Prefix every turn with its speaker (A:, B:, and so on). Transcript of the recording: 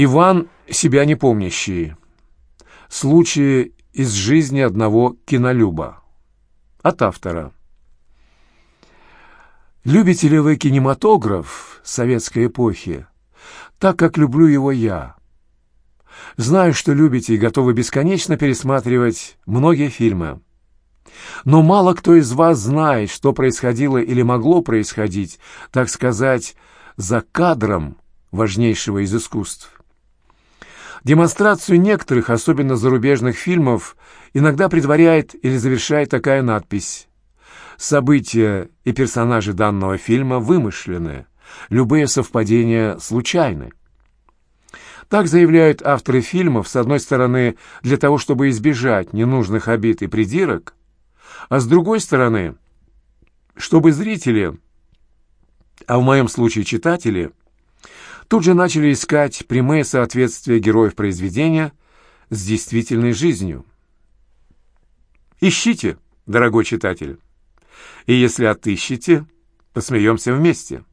A: Иван себя не помнящий. Случаи из жизни одного кинолюба. От автора. Любите ли вы кинематограф советской эпохи, так как люблю его я? Знаю, что любите и готовы бесконечно пересматривать многие фильмы. Но мало кто из вас знает, что происходило или могло происходить, так сказать, за кадром важнейшего из искусств. Демонстрацию некоторых, особенно зарубежных фильмов, иногда предваряет или завершает такая надпись. События и персонажи данного фильма вымышлены, любые совпадения случайны. Так заявляют авторы фильмов, с одной стороны, для того, чтобы избежать ненужных обид и придирок, а с другой стороны, чтобы зрители, а в моем случае читатели, тут же начали искать прямые соответствия героев произведения с действительной жизнью. Ищите, дорогой читатель, и если отыщете, посмеемся вместе.